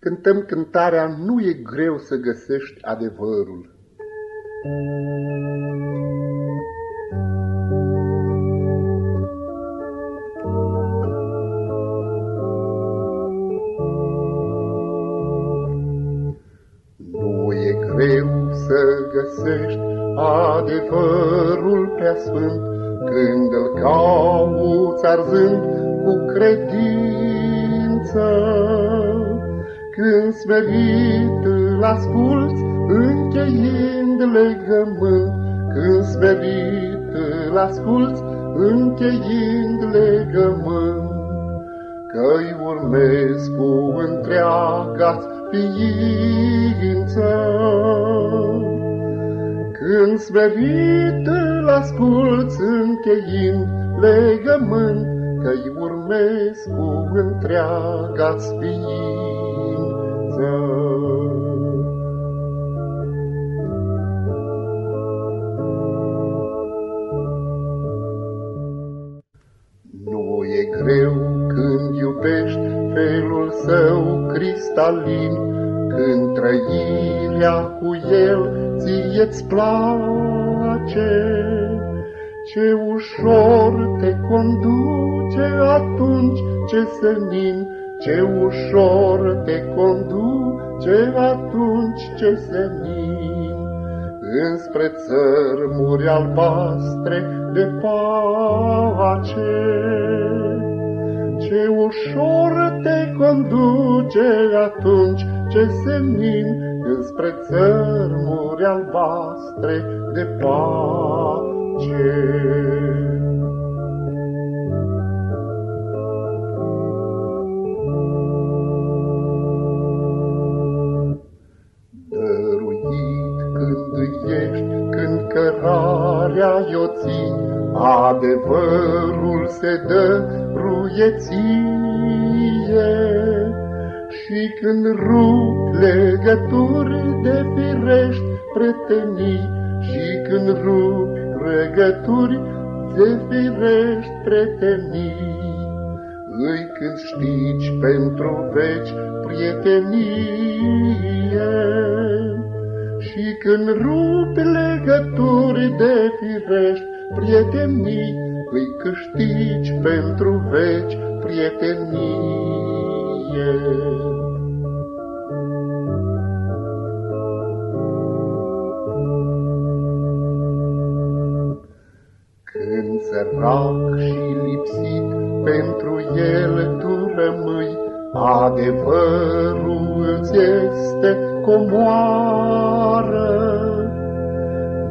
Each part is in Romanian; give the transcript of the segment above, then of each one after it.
Cântăm cântarea Nu e greu să găsești adevărul. Nu e greu să găsești adevărul prea sfânt când îl cauți arzând cu credință. Când smerit îl asculți, încheind legământ, Când smerit îl asculți, încheind legământ, Că-i urmezi cu întreaga ființă. Când smerit îl asculți, încheind legământ, Că-i urmezi cu întreaga ființă cristalin, Când trăirea cu el ție-ți place. Ce ușor te conduce atunci ce senin, ce ușor te conduce atunci ce senin, Înspre țărmuri albastre de pace. Ce ușor te conduce atunci ce senin, Înspre țărmuri albastre de pace. Cărarea-i-o ții, adevărul se dă ruieție. Și când rup legături de firești pretenii, și când rup legături de firești pretenii, îi când știci pentru veci prietenie. Și când rupi legături de firești prietenii, Îi câștigi pentru veci prietenie. Când sărac și lipsit pentru el tu rămâi, Adevărul îți este comoară.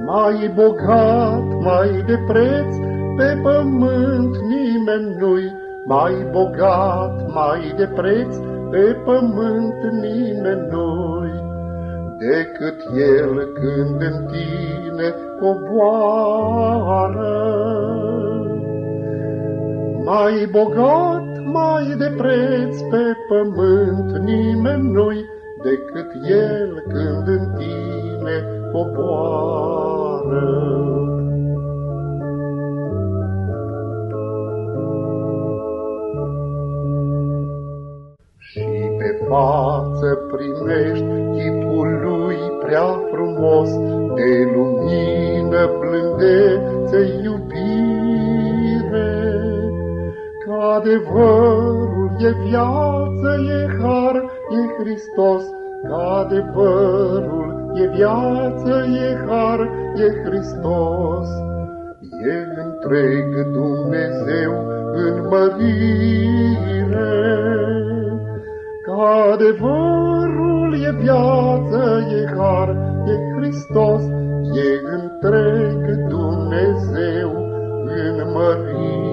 Mai bogat, mai de preț, pe pământ nimeni nu-i, Mai bogat, mai de preț, pe pământ nimeni nu-i, Decât el când în tine coboară. Mai bogat, mai de preț pe pământ nimeni nu decât El când în tine coboară. Și pe față primești chipul lui prea frumos, de lumină, blândețe, iubire, adevărul e viață, e har, Hristos, ca adevărul, e viață, e har, e Hristos. E întreg Dumnezeu în mărire, ca adevărul e viață, e har, e Hristos, e întreg Dumnezeu în mărire.